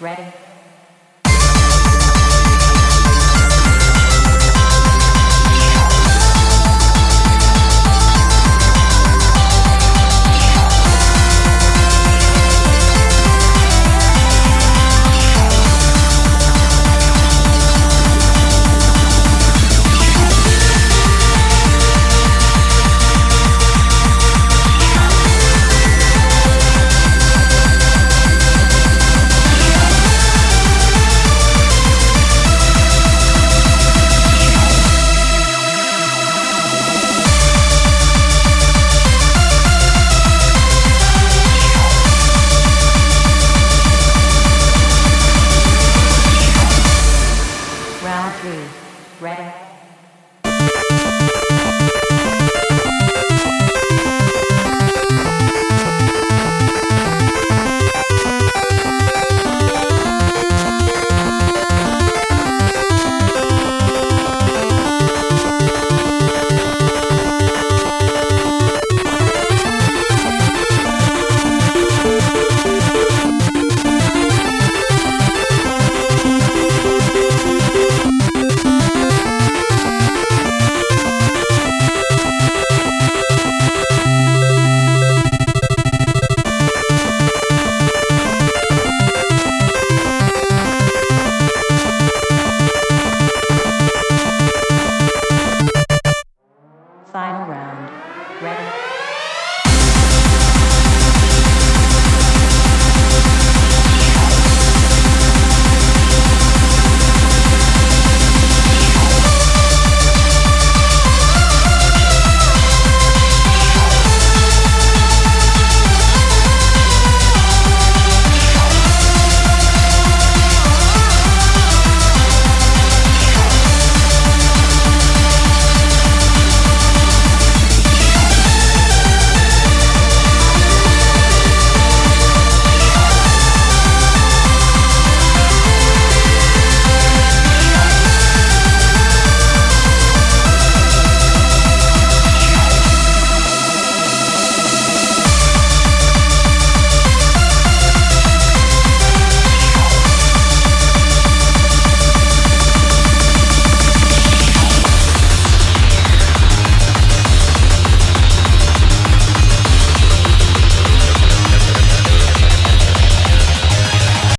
Ready. Red